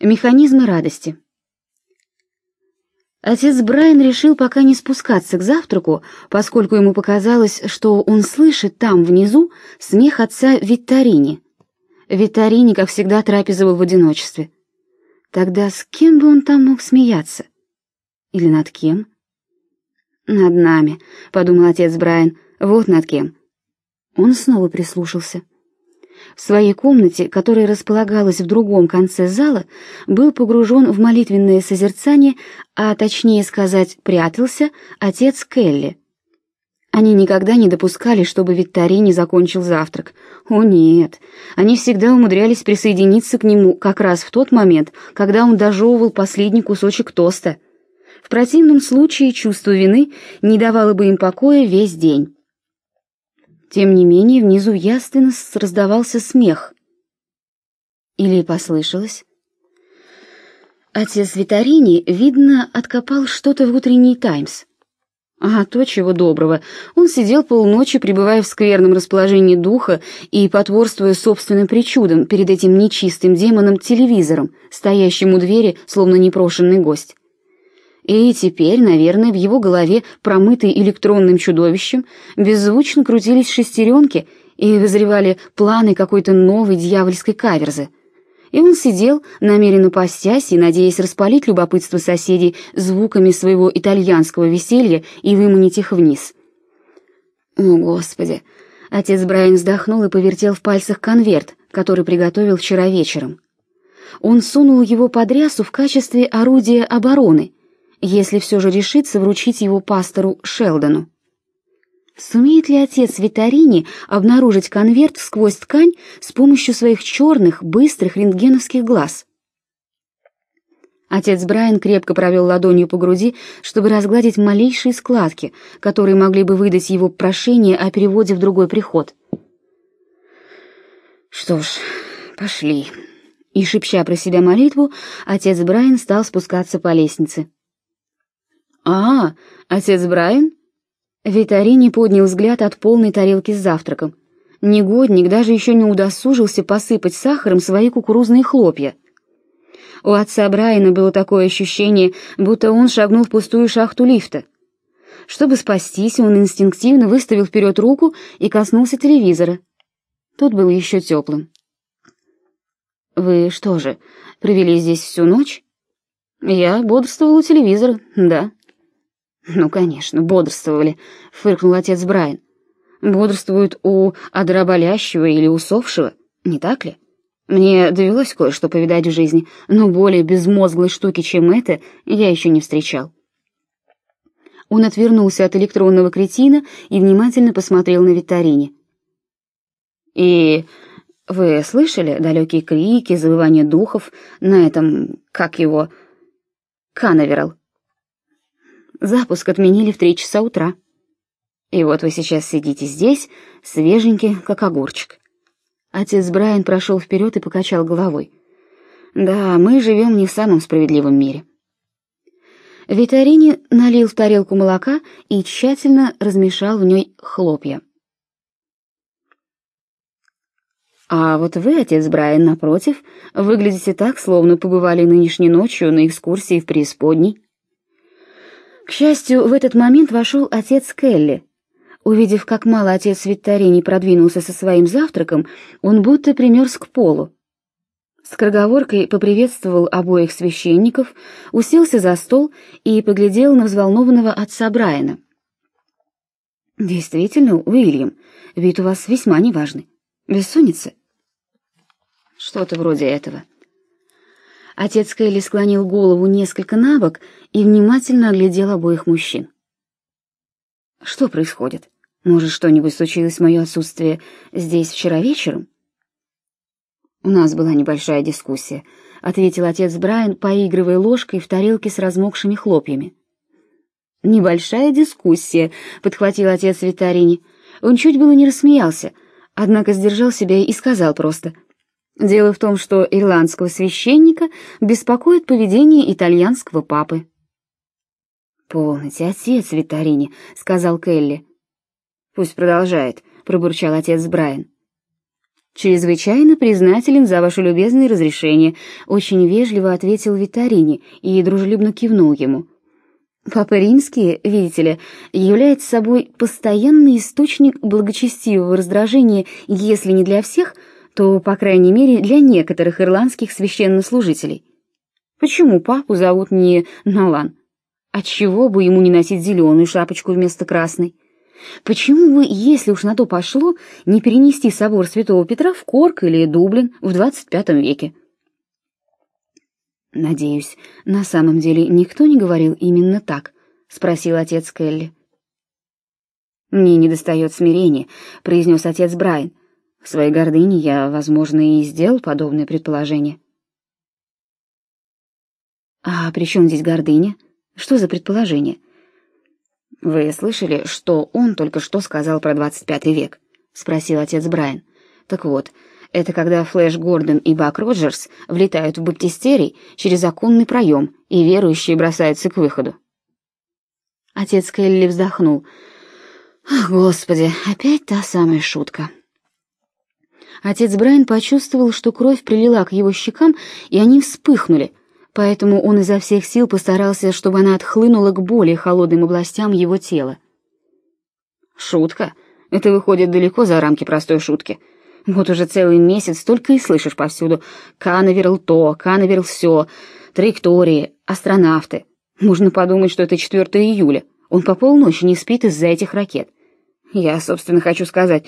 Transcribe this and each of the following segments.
Механизмы радости. Отец Брайан решил пока не спускаться к завтраку, поскольку ему показалось, что он слышит там, внизу, смех отца Витторини. Витторини, как всегда, трапезовал в одиночестве. Тогда с кем бы он там мог смеяться? Или над кем? «Над нами», — подумал отец Брайан, — «вот над кем». Он снова прислушался. В своей комнате, которая располагалась в другом конце зала, был погружен в молитвенное созерцание, а точнее сказать, прятался отец Келли. Они никогда не допускали, чтобы Викторини закончил завтрак. О нет, они всегда умудрялись присоединиться к нему как раз в тот момент, когда он дожевывал последний кусочек тоста. В противном случае чувство вины не давало бы им покоя весь день. Тем не менее, внизу ясно раздавался смех. Или послышалось? Отец Витарини, видно, откопал что-то в утренний «Таймс». А то, чего доброго. Он сидел полночи, пребывая в скверном расположении духа и потворствуя собственным причудам перед этим нечистым демоном-телевизором, стоящим у двери, словно непрошенный гость. И теперь, наверное, в его голове, промытой электронным чудовищем, беззвучно крутились шестеренки и вызревали планы какой-то новой дьявольской каверзы. И он сидел, намеренно постясь и надеясь распалить любопытство соседей звуками своего итальянского веселья и выманить их вниз. «О, Господи!» Отец Брайан вздохнул и повертел в пальцах конверт, который приготовил вчера вечером. Он сунул его под рясу в качестве орудия обороны — если все же решится вручить его пастору Шелдону. Сумеет ли отец Витарини обнаружить конверт сквозь ткань с помощью своих черных, быстрых рентгеновских глаз? Отец Брайан крепко провел ладонью по груди, чтобы разгладить малейшие складки, которые могли бы выдать его прошение о переводе в другой приход. Что ж, пошли. И шепча про себя молитву, отец Брайан стал спускаться по лестнице. «А, отец Брайан?» Витарини поднял взгляд от полной тарелки с завтраком. Негодник даже еще не удосужился посыпать сахаром свои кукурузные хлопья. У отца Брайана было такое ощущение, будто он шагнул в пустую шахту лифта. Чтобы спастись, он инстинктивно выставил вперед руку и коснулся телевизора. Тот был еще теплым. «Вы что же, провели здесь всю ночь?» «Я бодрствовал у телевизора, да». «Ну, конечно, бодрствовали», — фыркнул отец Брайан. «Бодрствуют у одроболящего или усопшего, не так ли? Мне довелось кое-что повидать в жизни, но более безмозглой штуки, чем это, я еще не встречал». Он отвернулся от электронного кретина и внимательно посмотрел на Витарине. «И вы слышали далекие крики, завывания духов на этом, как его, Канаверал?» Запуск отменили в три часа утра. И вот вы сейчас сидите здесь, свеженький, как огурчик. Отец Брайан прошел вперед и покачал головой. Да, мы живем не в самом справедливом мире. Витарини налил в тарелку молока и тщательно размешал в ней хлопья. А вот вы, отец Брайан, напротив, выглядите так, словно побывали нынешней ночью на экскурсии в преисподней. К счастью, в этот момент вошел отец Келли. Увидев, как мало отец Витторини продвинулся со своим завтраком, он будто примерз к полу. С кроговоркой поприветствовал обоих священников, уселся за стол и поглядел на взволнованного отца Брайана. «Действительно, Уильям, вид у вас весьма неважный. Бессонница?» «Что-то вроде этого». Отец Кэлли склонил голову несколько набок и внимательно оглядел обоих мужчин. «Что происходит? Может, что-нибудь случилось в мое отсутствие здесь вчера вечером?» «У нас была небольшая дискуссия», — ответил отец Брайан, поигрывая ложкой в тарелке с размокшими хлопьями. «Небольшая дискуссия», — подхватил отец Витарини. Он чуть было не рассмеялся, однако сдержал себя и сказал просто — Дело в том, что ирландского священника беспокоит поведение итальянского папы. «Полноте, отец Витарини», — сказал Келли. «Пусть продолжает», — пробурчал отец Брайан. Чрезвычайно признателен за ваше любезное разрешение, очень вежливо ответил Витарини и дружелюбно кивнул ему. Папа Римский, видите ли, является собой постоянный источник благочестивого раздражения, если не для всех, то, по крайней мере, для некоторых ирландских священнослужителей. Почему папу зовут не Налан? Отчего бы ему не носить зеленую шапочку вместо красной? Почему бы, если уж на то пошло, не перенести собор Святого Петра в Корк или Дублин в 25 веке? Надеюсь, на самом деле никто не говорил именно так, спросил отец Келли. Мне недостает смирения, произнес отец Брайан. В своей гордыне я, возможно, и сделал подобное предположение. А при чем здесь гордыня? Что за предположение? Вы слышали, что он только что сказал про 25 век? спросил отец Брайан. Так вот, это когда Флэш Гордон и Бак Роджерс влетают в баптистерий через оконный проем, и верующие бросаются к выходу. Отец Келли вздохнул. Господи, опять та самая шутка. Отец Брайан почувствовал, что кровь прилила к его щекам, и они вспыхнули поэтому он изо всех сил постарался, чтобы она отхлынула к более холодным областям его тела. Шутка? Это выходит далеко за рамки простой шутки. Вот уже целый месяц только и слышишь повсюду: Канаверл то, Канаверл все, траектории, астронавты. Можно подумать, что это 4 июля. Он по полночи не спит из-за этих ракет. Я, собственно, хочу сказать,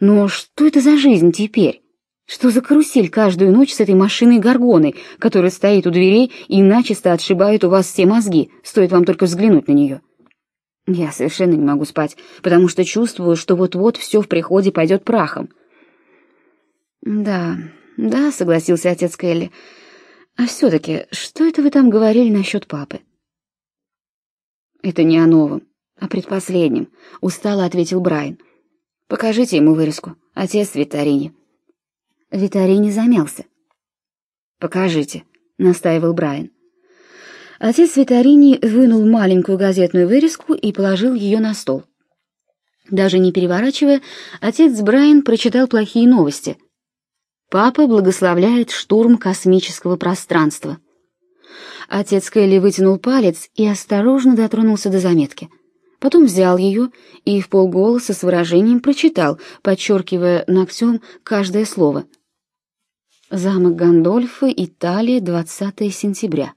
но что это за жизнь теперь? Что за карусель каждую ночь с этой машиной-горгоной, которая стоит у дверей и начисто отшибает у вас все мозги, стоит вам только взглянуть на нее? Я совершенно не могу спать, потому что чувствую, что вот-вот все в приходе пойдет прахом. Да, да, согласился отец Келли. А все-таки, что это вы там говорили насчет папы? Это не о новом, а предпоследнем, устало ответил Брайан. Покажите ему вырезку, отец Витарини. Витарий не замялся. «Покажите», — настаивал Брайан. Отец Витарини вынул маленькую газетную вырезку и положил ее на стол. Даже не переворачивая, отец Брайан прочитал плохие новости. Папа благословляет штурм космического пространства. Отец Келли вытянул палец и осторожно дотронулся до заметки. Потом взял ее и в полголоса с выражением прочитал, подчеркивая ногтем каждое слово — Замок Гандольфа, Италия, 20 сентября.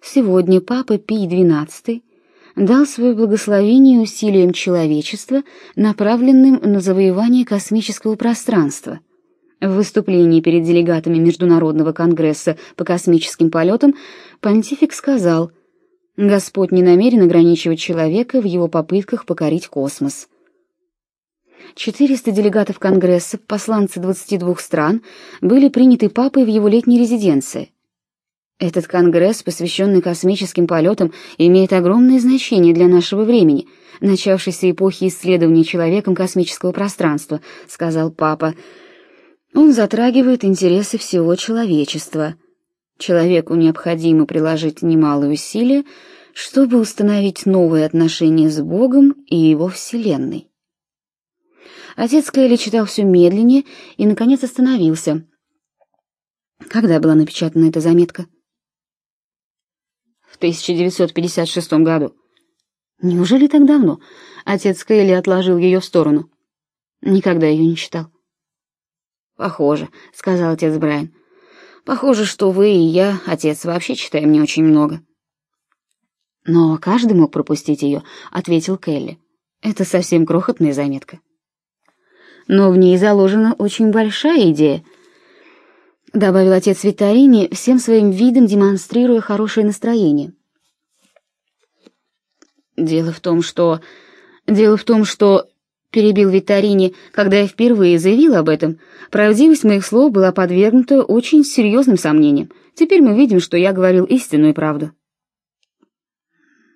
Сегодня Папа Пий XII дал свое благословение усилиям человечества, направленным на завоевание космического пространства. В выступлении перед делегатами Международного конгресса по космическим полетам понтифик сказал: "Господь не намерен ограничивать человека в его попытках покорить космос". 400 делегатов Конгресса, посланцы 22 стран, были приняты папой в его летней резиденции. Этот конгресс, посвященный космическим полетам, имеет огромное значение для нашего времени, начавшейся эпохи исследования человеком космического пространства, сказал папа. Он затрагивает интересы всего человечества. Человеку необходимо приложить немалые усилия, чтобы установить новые отношения с Богом и его вселенной. Отец Кэлли читал все медленнее и, наконец, остановился. Когда была напечатана эта заметка? В 1956 году. Неужели так давно? Отец Кэлли отложил ее в сторону. Никогда ее не читал. Похоже, сказал отец Брайан. Похоже, что вы и я, отец, вообще читаем не очень много. Но каждый мог пропустить ее, ответил Келли. Это совсем крохотная заметка но в ней заложена очень большая идея, добавил отец Витарини, всем своим видом демонстрируя хорошее настроение. Дело в том, что дело в том, что перебил Витарини, когда я впервые заявил об этом, правдивость моих слов была подвергнута очень серьезным сомнениям. Теперь мы видим, что я говорил истинную правду.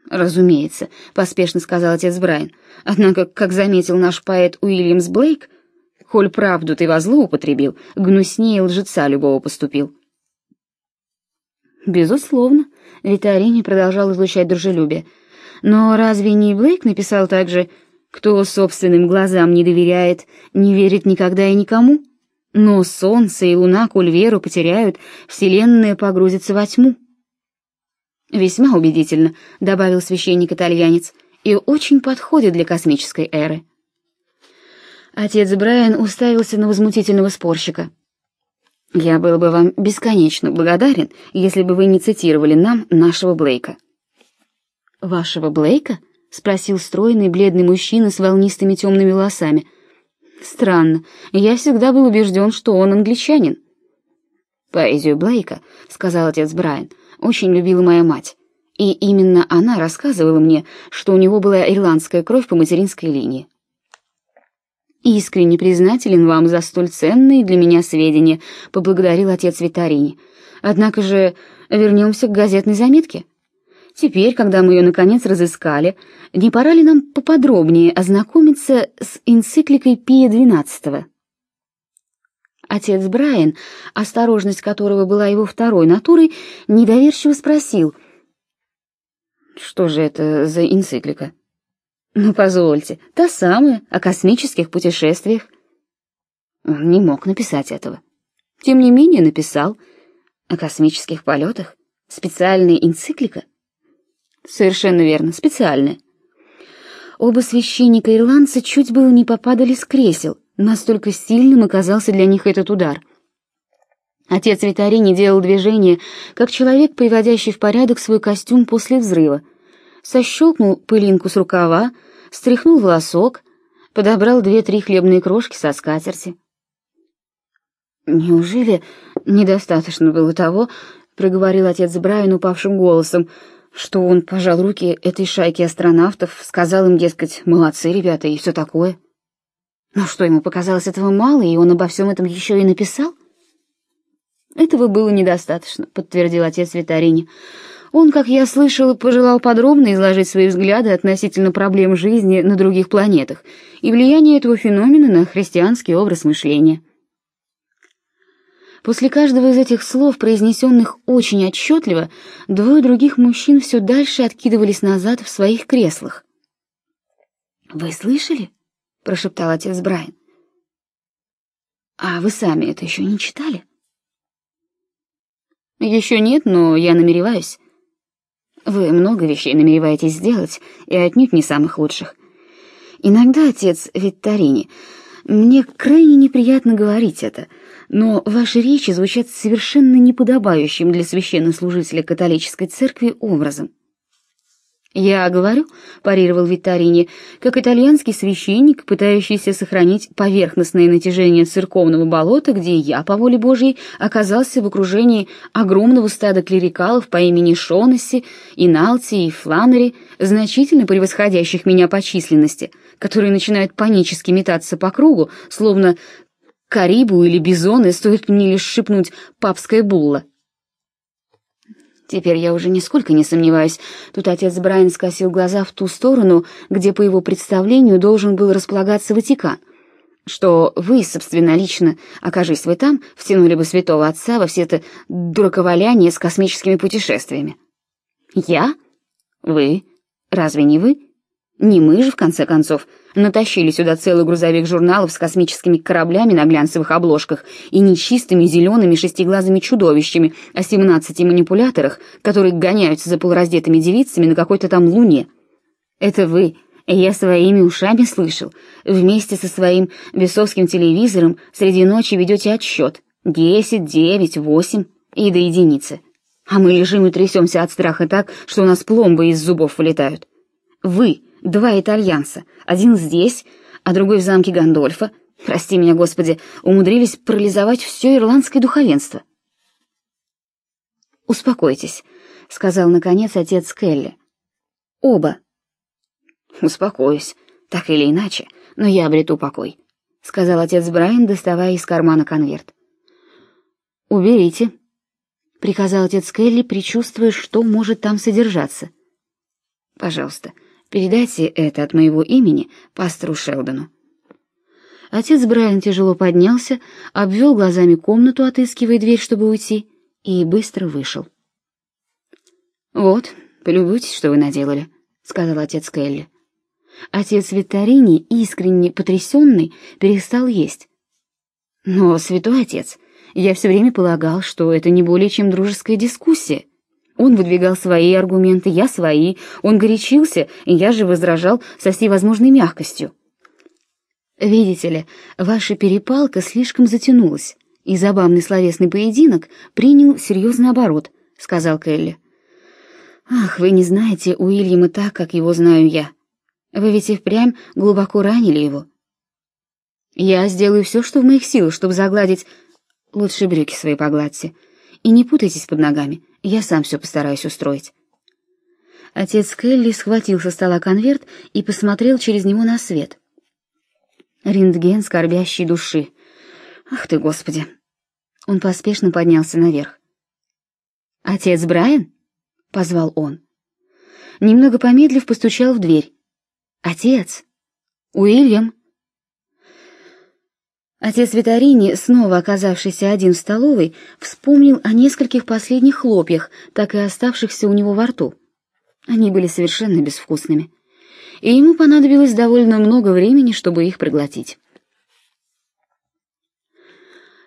Разумеется, поспешно сказал отец Брайан. Однако, как заметил наш поэт Уильямс Блейк, Коль правду ты во зло гнуснее лжеца любого поступил. Безусловно, Витарини продолжал излучать дружелюбие. Но разве не Блейк написал также: "Кто собственным глазам не доверяет, не верит никогда и никому"? Но солнце и луна Кульверу потеряют, вселенная погрузится во тьму. Весьма убедительно, добавил священник-итальянец, и очень подходит для космической эры. Отец Брайан уставился на возмутительного спорщика. Я был бы вам бесконечно благодарен, если бы вы не цитировали нам нашего Блейка. Вашего Блейка? Спросил стройный бледный мужчина с волнистыми темными волосами. Странно. Я всегда был убежден, что он англичанин. Поэзию Блейка, сказал отец Брайан, очень любила моя мать. И именно она рассказывала мне, что у него была ирландская кровь по материнской линии. Искренне признателен вам за столь ценные для меня сведения, поблагодарил отец Витарини. Однако же вернемся к газетной заметке. Теперь, когда мы ее наконец разыскали, не пора ли нам поподробнее ознакомиться с энцикликой Пия XII? Отец Брайан, осторожность которого была его второй натурой, недоверчиво спросил: "Что же это за энциклика?" Ну, позвольте, та самая, о космических путешествиях. Он не мог написать этого. Тем не менее, написал о космических полетах. Специальная энциклика? Совершенно верно, специальная. Оба священника-ирландца чуть было не попадали с кресел, настолько сильным оказался для них этот удар. Отец Витарини делал движение, как человек, приводящий в порядок свой костюм после взрыва — сощелкнул пылинку с рукава, стряхнул волосок, подобрал две-три хлебные крошки со скатерти. Неужели недостаточно было того, проговорил отец Брайан упавшим голосом, что он пожал руки этой шайке астронавтов, сказал им, дескать, молодцы ребята и все такое. Но что ему показалось этого мало, и он обо всем этом еще и написал? Этого было недостаточно, подтвердил отец Витарини. Он, как я слышала, пожелал подробно изложить свои взгляды относительно проблем жизни на других планетах и влияние этого феномена на христианский образ мышления. После каждого из этих слов, произнесенных очень отчетливо, двое других мужчин все дальше откидывались назад в своих креслах. «Вы слышали?» — прошептал отец Брайан. «А вы сами это еще не читали?» «Еще нет, но я намереваюсь. Вы много вещей намереваетесь сделать, и отнюдь не самых лучших. Иногда, отец Витторини, мне крайне неприятно говорить это, но ваши речи звучат совершенно неподобающим для священнослужителя католической церкви образом. «Я говорю», — парировал Витторини, как итальянский священник, пытающийся сохранить поверхностное натяжение церковного болота, где я, по воле Божьей, оказался в окружении огромного стада клерикалов по имени Шонесси, Иналти и Фланнери, значительно превосходящих меня по численности, которые начинают панически метаться по кругу, словно карибу или бизоны, стоит мне лишь шепнуть «папская булла». Теперь я уже нисколько не сомневаюсь. Тут отец Брайан скосил глаза в ту сторону, где, по его представлению, должен был располагаться Ватикан. Что вы, собственно, лично, окажись вы там, втянули бы святого отца во все это дураковаляние с космическими путешествиями. Я? Вы? Разве не вы? Не мы же, в конце концов, натащили сюда целый грузовик журналов с космическими кораблями на глянцевых обложках и нечистыми зелеными шестиглазыми чудовищами о семнадцати манипуляторах, которые гоняются за полураздетыми девицами на какой-то там луне. Это вы, я своими ушами слышал, вместе со своим бесовским телевизором среди ночи ведете отсчет. Десять, девять, восемь и до единицы. А мы лежим и трясемся от страха так, что у нас пломбы из зубов вылетают. Вы Два итальянца, один здесь, а другой в замке Гандольфа, прости меня, Господи, умудрились парализовать все ирландское духовенство. «Успокойтесь», — сказал, наконец, отец Келли. «Оба». «Успокоюсь, так или иначе, но я обрету покой», — сказал отец Брайан, доставая из кармана конверт. «Уберите», — приказал отец Келли, предчувствуя, что может там содержаться. «Пожалуйста, Передайте это от моего имени пастору Шелдону. Отец Брайан тяжело поднялся, обвел глазами комнату, отыскивая дверь, чтобы уйти, и быстро вышел. «Вот, полюбуйтесь, что вы наделали», — сказал отец Келли. Отец Витторини, искренне потрясенный, перестал есть. Но, святой отец, я все время полагал, что это не более чем дружеская дискуссия. Он выдвигал свои аргументы, я свои, он горячился, и я же возражал со всей возможной мягкостью. Видите ли, ваша перепалка слишком затянулась, и забавный словесный поединок принял серьезный оборот, сказал Келли. Ах, вы не знаете Уильяма так, как его знаю я. Вы ведь и впрямь глубоко ранили его. Я сделаю все, что в моих силах, чтобы загладить... Лучше брюки свои погладьте. И не путайтесь под ногами, я сам все постараюсь устроить. Отец Келли схватил со стола конверт и посмотрел через него на свет. Рентген скорбящей души. Ах ты, Господи! Он поспешно поднялся наверх. «Отец Брайан?» — позвал он. Немного помедлив, постучал в дверь. «Отец! Уильям!» Отец Витарини, снова оказавшийся один в столовой, вспомнил о нескольких последних хлопьях, так и оставшихся у него во рту. Они были совершенно безвкусными, и ему понадобилось довольно много времени, чтобы их проглотить.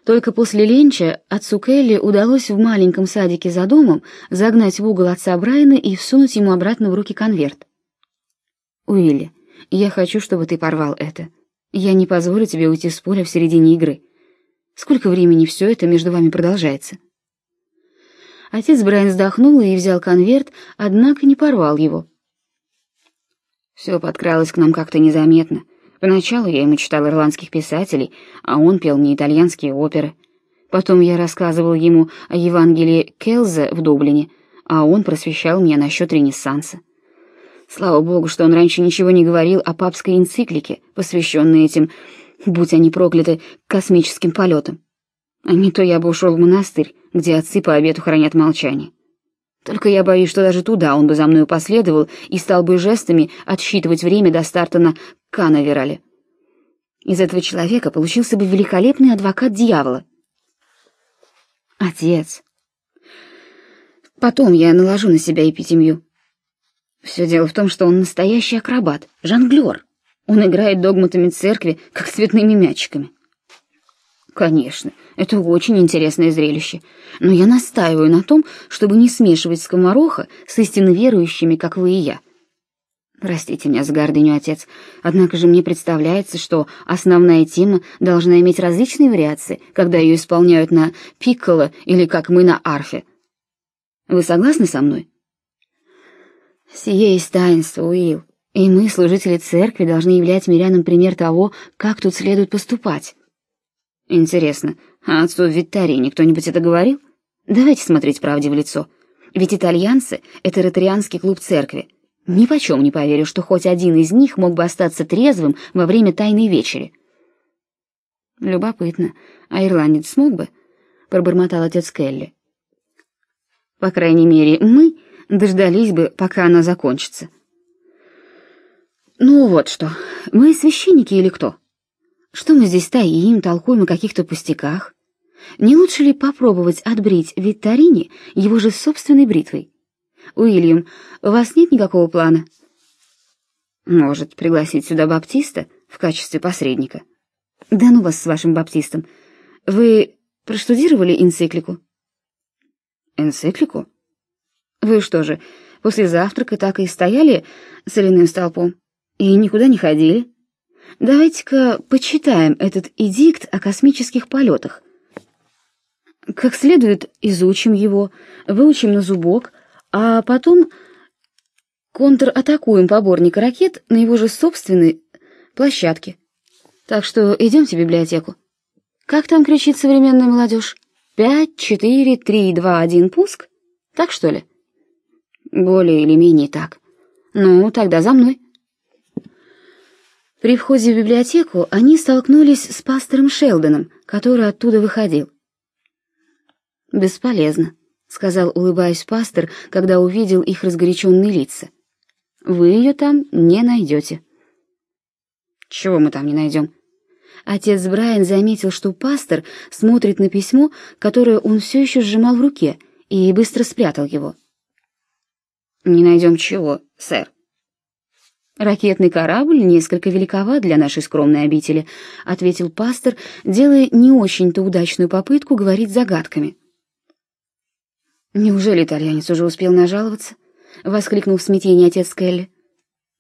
Только после ленча отцу Келли удалось в маленьком садике за домом загнать в угол отца Брайана и всунуть ему обратно в руки конверт. «Уилли, я хочу, чтобы ты порвал это», я не позволю тебе уйти с поля в середине игры. Сколько времени все это между вами продолжается?» Отец Брайан вздохнул и взял конверт, однако не порвал его. Все подкралось к нам как-то незаметно. Поначалу я ему читал ирландских писателей, а он пел мне итальянские оперы. Потом я рассказывал ему о Евангелии Келза в Дублине, а он просвещал меня насчет Ренессанса. Слава богу, что он раньше ничего не говорил о папской энциклике, посвященной этим, будь они прокляты, космическим полетам. А не то я бы ушел в монастырь, где отцы по обету хранят молчание. Только я боюсь, что даже туда он бы за мной последовал и стал бы жестами отсчитывать время до старта на Канаверале. Из этого человека получился бы великолепный адвокат дьявола. Отец. Потом я наложу на себя эпитемию. Все дело в том, что он настоящий акробат, жонглер. Он играет догматами церкви, как цветными мячиками. Конечно, это очень интересное зрелище, но я настаиваю на том, чтобы не смешивать скомороха с истинно верующими, как вы и я. Простите меня за гордыню, отец, однако же мне представляется, что основная тема должна иметь различные вариации, когда ее исполняют на пикколо или как мы на арфе. Вы согласны со мной? Сие есть таинство, Уилл, и мы, служители церкви, должны являть мирянам пример того, как тут следует поступать. Интересно, а отцу Виттарии кто-нибудь это говорил? Давайте смотреть правде в лицо. Ведь итальянцы — это ротарианский клуб церкви. Ни почем не поверю, что хоть один из них мог бы остаться трезвым во время тайной вечери. Любопытно, а ирландец смог бы? Пробормотал отец Келли. По крайней мере, мы дождались бы, пока она закончится. Ну вот что, мы священники или кто? Что мы здесь стоим, толкуем о каких-то пустяках? Не лучше ли попробовать отбрить Витторини его же собственной бритвой? Уильям, у вас нет никакого плана? Может, пригласить сюда баптиста в качестве посредника? Да ну вас с вашим баптистом. Вы проштудировали энциклику? Энциклику? Вы что же, после завтрака так и стояли соляным столпом и никуда не ходили? Давайте-ка почитаем этот эдикт о космических полетах. Как следует изучим его, выучим на зубок, а потом контратакуем поборника ракет на его же собственной площадке. Так что идемте в библиотеку. Как там кричит современная молодежь? Пять, четыре, три, два, один, пуск? Так что ли? Более или менее так. Ну, тогда за мной. При входе в библиотеку они столкнулись с пастором Шелдоном, который оттуда выходил. «Бесполезно», — сказал, улыбаясь пастор, когда увидел их разгоряченные лица. «Вы ее там не найдете». «Чего мы там не найдем?» Отец Брайан заметил, что пастор смотрит на письмо, которое он все еще сжимал в руке, и быстро спрятал его. «Не найдем чего, сэр?» Ракетный корабль несколько великоват для нашей скромной обители, ответил пастор, делая не очень-то удачную попытку говорить загадками. Неужели итальянец уже успел нажаловаться? воскликнул в смятении отец Келли.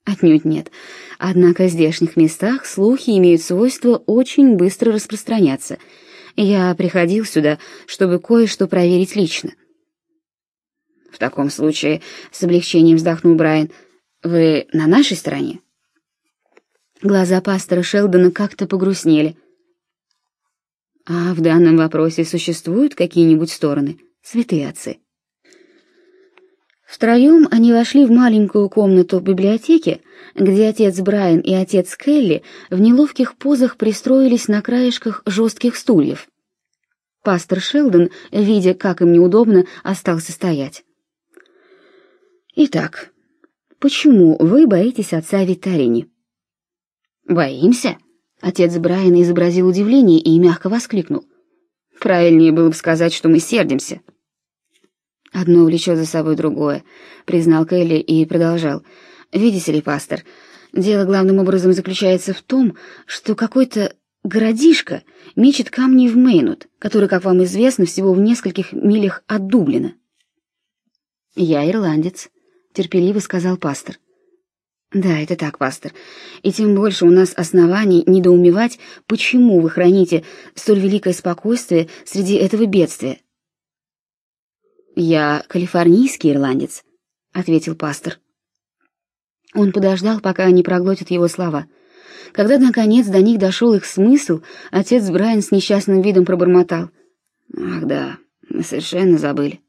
Отнюдь нет. Однако в здешних местах слухи имеют свойство очень быстро распространяться. Я приходил сюда, чтобы кое-что проверить лично. В таком случае, с облегчением вздохнул Брайан, вы на нашей стороне? Глаза пастора Шелдона как-то погрустнели. А в данном вопросе существуют какие-нибудь стороны, святые отцы? Втроем они вошли в маленькую комнату в библиотеке, где отец Брайан и отец Келли в неловких позах пристроились на краешках жестких стульев. Пастор Шелдон, видя, как им неудобно, остался стоять. «Итак, почему вы боитесь отца Витарини?» «Боимся?» — отец Брайан изобразил удивление и мягко воскликнул. «Правильнее было бы сказать, что мы сердимся». Одно влечет за собой другое, признал Келли и продолжал. Видите ли, пастор, дело главным образом заключается в том, что какой-то городишко мечет камни в Мейнут, который, как вам известно, всего в нескольких милях от Дублина. Я ирландец, терпеливо сказал пастор. Да, это так, пастор. И тем больше у нас оснований недоумевать, почему вы храните столь великое спокойствие среди этого бедствия. «Я калифорнийский ирландец», — ответил пастор. Он подождал, пока они проглотят его слова. Когда, наконец, до них дошел их смысл, отец Брайан с несчастным видом пробормотал. «Ах да, мы совершенно забыли».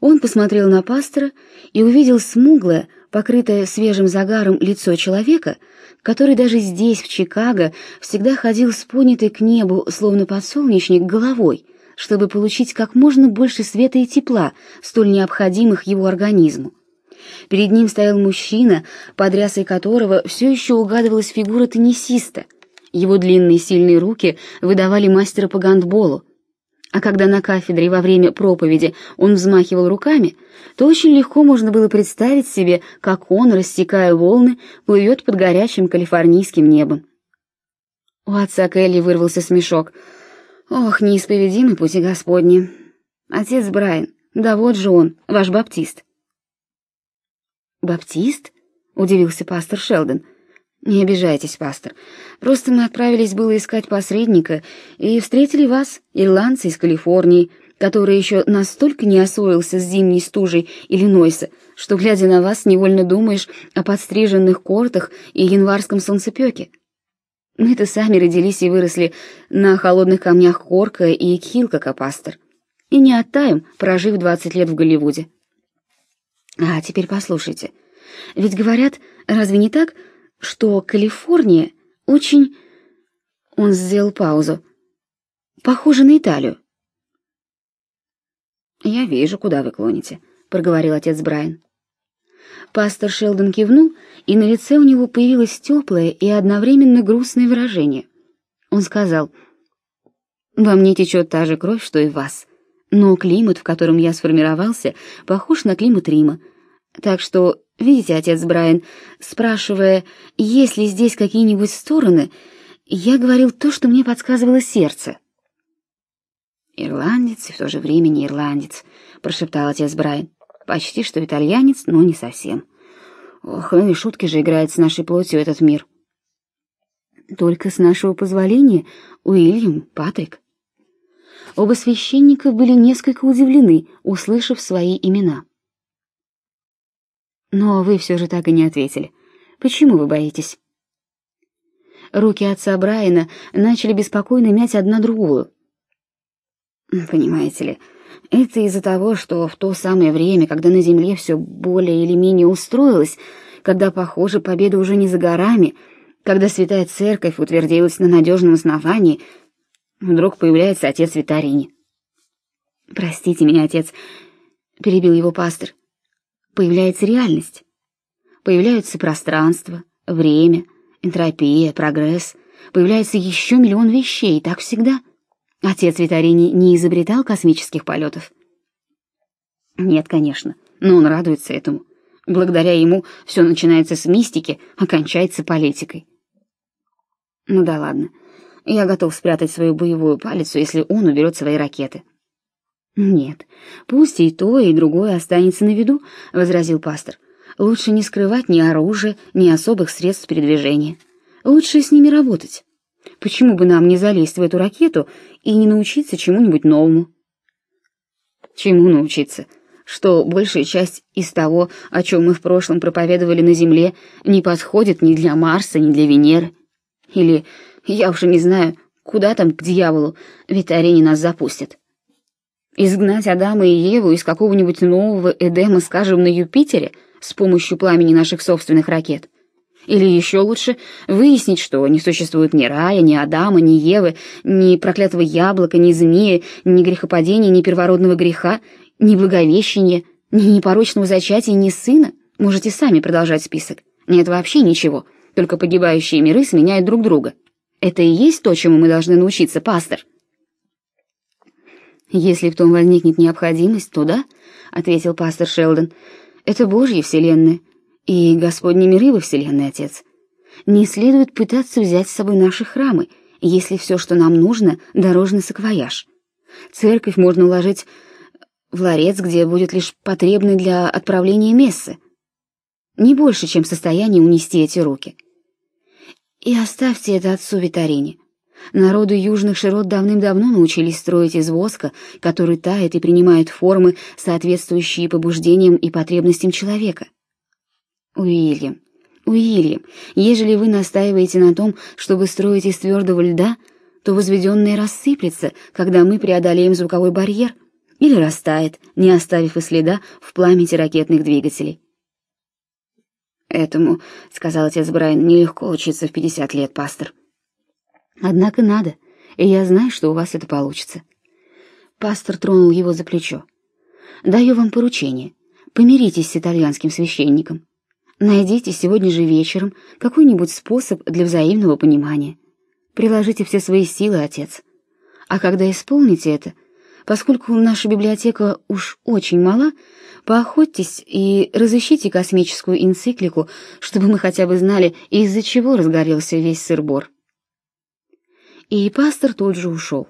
Он посмотрел на пастора и увидел смуглое, покрытое свежим загаром лицо человека, который даже здесь, в Чикаго, всегда ходил с поднятой к небу, словно подсолнечник, головой — чтобы получить как можно больше света и тепла, столь необходимых его организму. Перед ним стоял мужчина, под рясой которого все еще угадывалась фигура теннисиста. Его длинные сильные руки выдавали мастера по гандболу. А когда на кафедре во время проповеди он взмахивал руками, то очень легко можно было представить себе, как он, рассекая волны, плывет под горячим калифорнийским небом. У отца Келли вырвался смешок — Ох, неисповедимы пути Господни. Отец Брайан, да вот же он, ваш баптист. Баптист? Удивился пастор Шелдон. Не обижайтесь, пастор. Просто мы отправились было искать посредника и встретили вас, ирландца из Калифорнии, который еще настолько не освоился с зимней стужей Иллинойса, что, глядя на вас, невольно думаешь о подстриженных кортах и январском солнцепеке. Мы-то сами родились и выросли на холодных камнях Корка и Килка Капастер. И не оттаем, прожив двадцать лет в Голливуде. А теперь послушайте. Ведь говорят, разве не так, что Калифорния очень... Он сделал паузу. Похожа на Италию. «Я вижу, куда вы клоните», — проговорил отец Брайан. Пастор Шелдон кивнул, и на лице у него появилось теплое и одновременно грустное выражение. Он сказал, «Во мне течет та же кровь, что и в вас, но климат, в котором я сформировался, похож на климат Рима. Так что, видите, отец Брайан, спрашивая, есть ли здесь какие-нибудь стороны, я говорил то, что мне подсказывало сердце». «Ирландец и в то же время не ирландец», — прошептал отец Брайан. Почти что итальянец, но не совсем. Ох, ну и шутки же играет с нашей плотью этот мир. Только с нашего позволения, Уильям, Патрик. Оба священника были несколько удивлены, услышав свои имена. Но вы все же так и не ответили. Почему вы боитесь? Руки отца Брайана начали беспокойно мять одна другую. Понимаете ли, это из-за того, что в то самое время, когда на земле все более или менее устроилось, когда, похоже, победа уже не за горами, когда святая церковь утвердилась на надежном основании, вдруг появляется отец Витарини. «Простите меня, отец», — перебил его пастор, — «появляется реальность. Появляются пространство, время, энтропия, прогресс, появляется еще миллион вещей, так всегда». Отец Витарини не изобретал космических полетов? Нет, конечно, но он радуется этому. Благодаря ему все начинается с мистики, а кончается политикой. Ну да ладно. Я готов спрятать свою боевую палицу, если он уберет свои ракеты. Нет, пусть и то, и другое останется на виду, возразил пастор. Лучше не скрывать ни оружия, ни особых средств передвижения. Лучше с ними работать. Почему бы нам не залезть в эту ракету и не научиться чему-нибудь новому? Чему научиться? Что большая часть из того, о чем мы в прошлом проповедовали на Земле, не подходит ни для Марса, ни для Венеры. Или, я уже не знаю, куда там к дьяволу Витарини нас запустят. Изгнать Адама и Еву из какого-нибудь нового Эдема, скажем, на Юпитере, с помощью пламени наших собственных ракет. Или еще лучше выяснить, что не существует ни рая, ни Адама, ни Евы, ни проклятого яблока, ни змеи, ни грехопадения, ни первородного греха, ни благовещения, ни непорочного зачатия, ни сына. Можете сами продолжать список. Нет вообще ничего. Только погибающие миры сменяют друг друга. Это и есть то, чему мы должны научиться, пастор. Если в том возникнет необходимость, то да, ответил пастор Шелдон. Это Божья вселенная и Господни миры во вселенной, отец. Не следует пытаться взять с собой наши храмы, если все, что нам нужно, дорожный саквояж. Церковь можно уложить в ларец, где будет лишь потребный для отправления мессы. Не больше, чем в состоянии унести эти руки. И оставьте это отцу Витарине. Народы южных широт давным-давно научились строить из воска, который тает и принимает формы, соответствующие побуждениям и потребностям человека. Уильям, Уильям, ежели вы настаиваете на том, чтобы строить из твердого льда, то возведенное рассыплется, когда мы преодолеем звуковой барьер, или растает, не оставив и следа в пламени ракетных двигателей. Этому, сказал отец Брайан, нелегко учиться в пятьдесят лет, пастор. Однако надо, и я знаю, что у вас это получится. Пастор тронул его за плечо. Даю вам поручение. Помиритесь с итальянским священником. Найдите сегодня же вечером какой-нибудь способ для взаимного понимания. Приложите все свои силы, отец. А когда исполните это, поскольку наша библиотека уж очень мала, Поохотьтесь и разыщите космическую энциклику, чтобы мы хотя бы знали, из-за чего разгорелся весь сыр-бор. И пастор тут же ушел.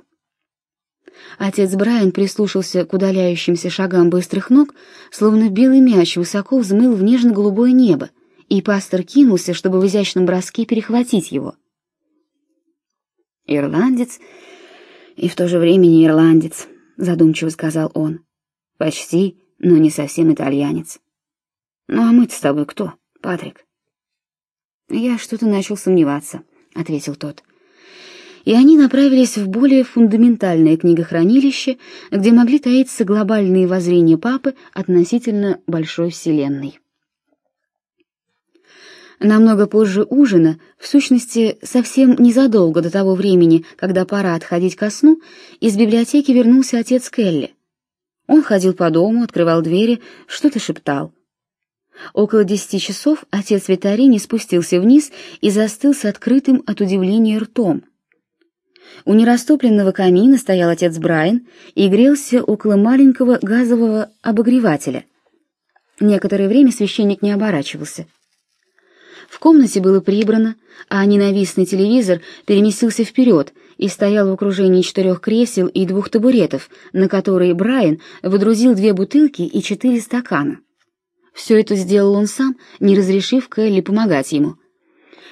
Отец Брайан прислушался к удаляющимся шагам быстрых ног, словно белый мяч высоко взмыл в нежно-голубое небо, и пастор кинулся, чтобы в изящном броске перехватить его. «Ирландец и в то же время не ирландец», — задумчиво сказал он. «Почти но не совсем итальянец. Ну а мы-то с тобой кто, Патрик? Я что-то начал сомневаться, ответил тот. И они направились в более фундаментальное книгохранилище, где могли таиться глобальные воззрения папы относительно большой вселенной. Намного позже ужина, в сущности, совсем незадолго до того времени, когда пора отходить ко сну, из библиотеки вернулся отец Келли. Он ходил по дому, открывал двери, что-то шептал. Около десяти часов отец Витарини спустился вниз и застыл с открытым от удивления ртом. У нерастопленного камина стоял отец Брайан и грелся около маленького газового обогревателя. Некоторое время священник не оборачивался. В комнате было прибрано, а ненавистный телевизор переместился вперед и стоял в окружении четырех кресел и двух табуретов, на которые Брайан выдрузил две бутылки и четыре стакана. Все это сделал он сам, не разрешив Келли помогать ему.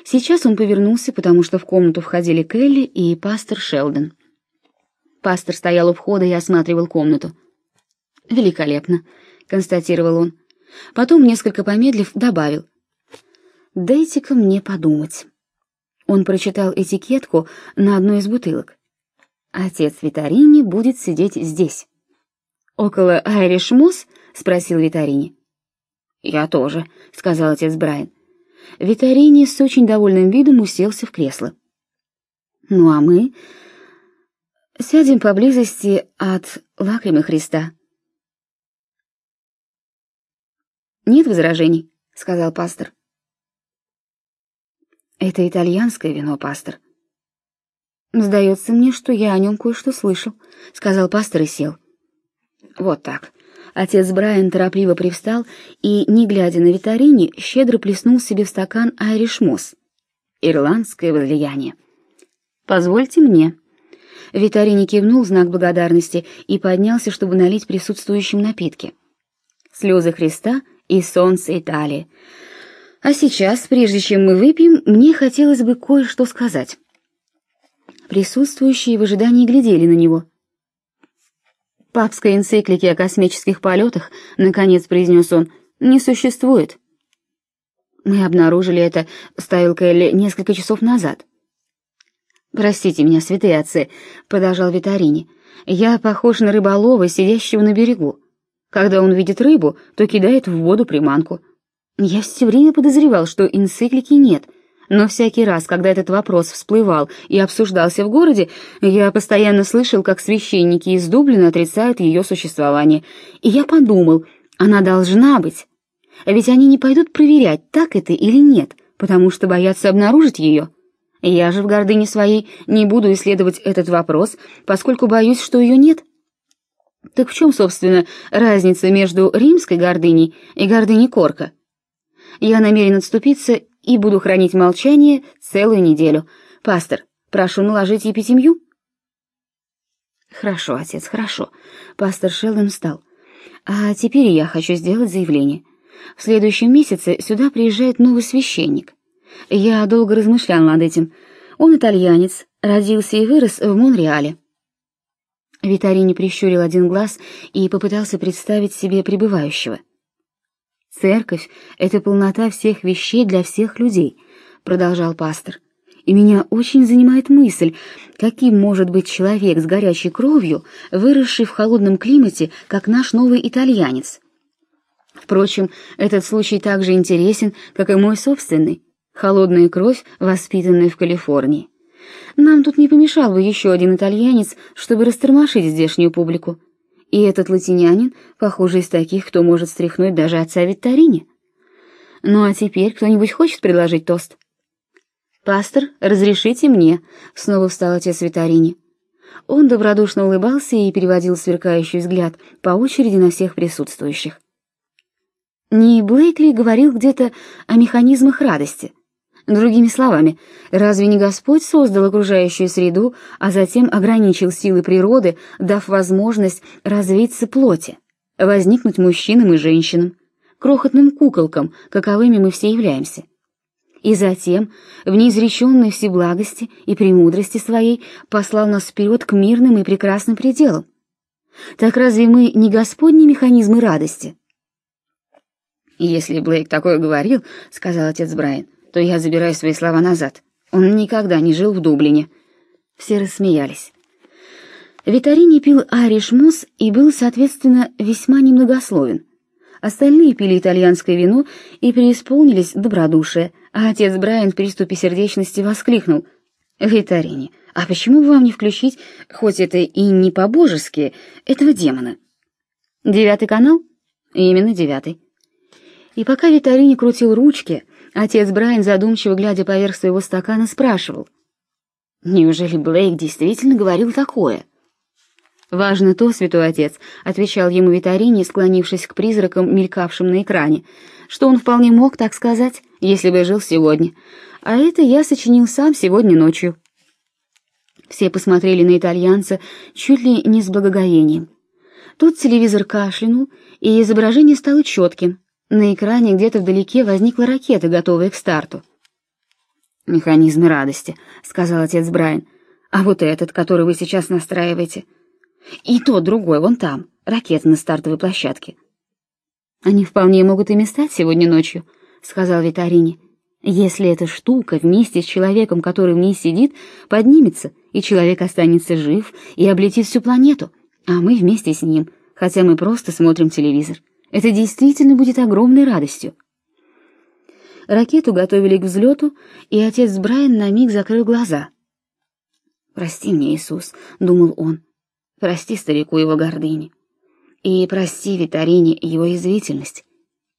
Сейчас он повернулся, потому что в комнату входили Келли и пастор Шелдон. Пастор стоял у входа и осматривал комнату. «Великолепно», — констатировал он. Потом, несколько помедлив, добавил — Дайте-ка мне подумать. Он прочитал этикетку на одной из бутылок. Отец Витарини будет сидеть здесь. Около Айриш Мосс? спросил Витарини. Я тоже, сказал отец Брайан. Витарини с очень довольным видом уселся в кресло. Ну а мы сядем поблизости от лакримы Христа. Нет возражений, сказал пастор. Это итальянское вино, пастор. Сдается мне, что я о нем кое-что слышал, сказал пастор и сел. Вот так. Отец Брайан торопливо привстал и, не глядя на Витарине, щедро плеснул себе в стакан айришмос. Ирландское возлияние. «Позвольте мне». Витарине кивнул знак благодарности и поднялся, чтобы налить присутствующим напитки. Слезы Христа и солнце Италии. А сейчас, прежде чем мы выпьем, мне хотелось бы кое-что сказать. Присутствующие в ожидании глядели на него. «Папской энциклики о космических полетах, — наконец произнес он, — не существует». «Мы обнаружили это, — ставил Келли, — несколько часов назад». «Простите меня, святые отцы», — продолжал Витарини. «Я похож на рыболова, сидящего на берегу. Когда он видит рыбу, то кидает в воду приманку. Я все время подозревал, что энциклики нет, но всякий раз, когда этот вопрос всплывал и обсуждался в городе, я постоянно слышал, как священники из Дублина отрицают ее существование. И я подумал, она должна быть. Ведь они не пойдут проверять, так это или нет, потому что боятся обнаружить ее. Я же в гордыне своей не буду исследовать этот вопрос, поскольку боюсь, что ее нет. Так в чем, собственно, разница между римской гордыней и гордыней Корка? Я намерен отступиться и буду хранить молчание целую неделю. Пастор, прошу наложить епитемью. Хорошо, отец, хорошо. Пастор Шелдон встал. А теперь я хочу сделать заявление. В следующем месяце сюда приезжает новый священник. Я долго размышлял над этим. Он итальянец, родился и вырос в Монреале. Витарини прищурил один глаз и попытался представить себе пребывающего. Церковь — это полнота всех вещей для всех людей, продолжал пастор. И меня очень занимает мысль, каким может быть человек с горячей кровью, выросший в холодном климате, как наш новый итальянец. Впрочем, этот случай так же интересен, как и мой собственный. Холодная кровь, воспитанная в Калифорнии. Нам тут не помешал бы еще один итальянец, чтобы растормошить здешнюю публику. И этот латинянин, похоже, из таких, кто может стряхнуть даже отца Витторини. Ну а теперь кто-нибудь хочет предложить тост? «Пастор, разрешите мне», — снова встал отец Витторини. Он добродушно улыбался и переводил сверкающий взгляд по очереди на всех присутствующих. Не Блейкли говорил где-то о механизмах радости. Другими словами, разве не Господь создал окружающую среду, а затем ограничил силы природы, дав возможность развиться плоти, возникнуть мужчинам и женщинам, крохотным куколкам, каковыми мы все являемся? И затем, в неизреченной всеблагости и премудрости своей, послал нас вперед к мирным и прекрасным пределам. Так разве мы не Господни механизмы радости? «Если Блейк такое говорил, — сказал отец Брайан, то я забираю свои слова назад. Он никогда не жил в Дублине. Все рассмеялись. Витарини пил ариш-мус и был, соответственно, весьма немногословен. Остальные пили итальянское вино и преисполнились добродушия, а отец Брайан в приступе сердечности воскликнул. «Витарини, а почему бы вам не включить, хоть это и не по-божески, этого демона?» «Девятый канал?» «Именно девятый». И пока Витарини крутил ручки, Отец Брайан, задумчиво глядя поверх своего стакана, спрашивал. «Неужели Блейк действительно говорил такое?» «Важно то, святой отец», — отвечал ему Витарини, склонившись к призракам, мелькавшим на экране, «что он вполне мог так сказать, если бы жил сегодня. А это я сочинил сам сегодня ночью». Все посмотрели на итальянца чуть ли не с благоговением. Тут телевизор кашлянул, и изображение стало четким, на экране где-то вдалеке возникла ракета, готовая к старту. «Механизмы радости», — сказал отец Брайан. «А вот этот, который вы сейчас настраиваете. И тот другой, вон там, ракета на стартовой площадке». «Они вполне могут ими стать сегодня ночью», — сказал Витарини. «Если эта штука вместе с человеком, который в ней сидит, поднимется, и человек останется жив и облетит всю планету, а мы вместе с ним, хотя мы просто смотрим телевизор». Это действительно будет огромной радостью. Ракету готовили к взлету, и отец Брайан на миг закрыл глаза. «Прости мне, Иисус», — думал он, — «прости старику его гордыни, и прости Витарине его язвительность,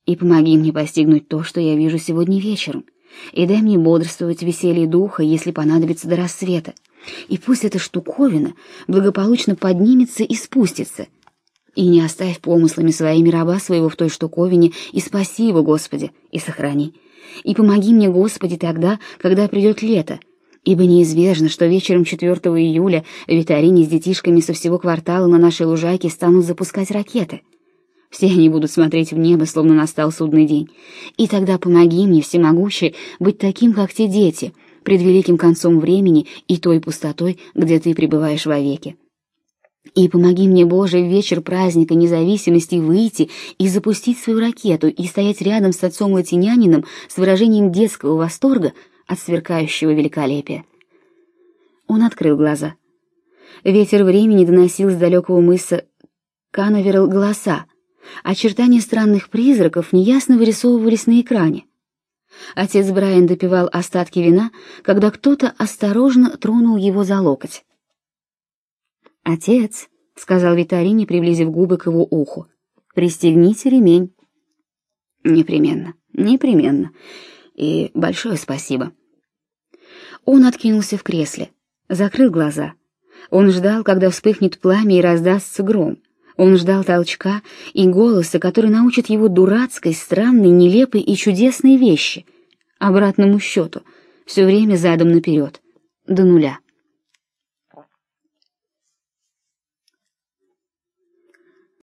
и помоги мне постигнуть то, что я вижу сегодня вечером, и дай мне бодрствовать в веселье духа, если понадобится до рассвета, и пусть эта штуковина благополучно поднимется и спустится, И не оставь помыслами своими раба своего в той штуковине, и спаси его, Господи, и сохрани. И помоги мне, Господи, тогда, когда придет лето, ибо неизвестно, что вечером 4 июля Витарине с детишками со всего квартала на нашей лужайке станут запускать ракеты. Все они будут смотреть в небо, словно настал судный день. И тогда помоги мне, всемогущий, быть таким, как те дети, пред великим концом времени и той пустотой, где ты пребываешь вовеки. И помоги мне, Боже, в вечер праздника независимости выйти и запустить свою ракету и стоять рядом с отцом-латинянином с выражением детского восторга от сверкающего великолепия. Он открыл глаза. Ветер времени доносил с далекого мыса Канаверал голоса. Очертания странных призраков неясно вырисовывались на экране. Отец Брайан допивал остатки вина, когда кто-то осторожно тронул его за локоть. «Отец», — сказал Витарини, приблизив губы к его уху, — «пристегните ремень». «Непременно, непременно. И большое спасибо». Он откинулся в кресле, закрыл глаза. Он ждал, когда вспыхнет пламя и раздастся гром. Он ждал толчка и голоса, который научит его дурацкой, странной, нелепой и чудесной вещи, обратному счету, все время задом наперед, до нуля.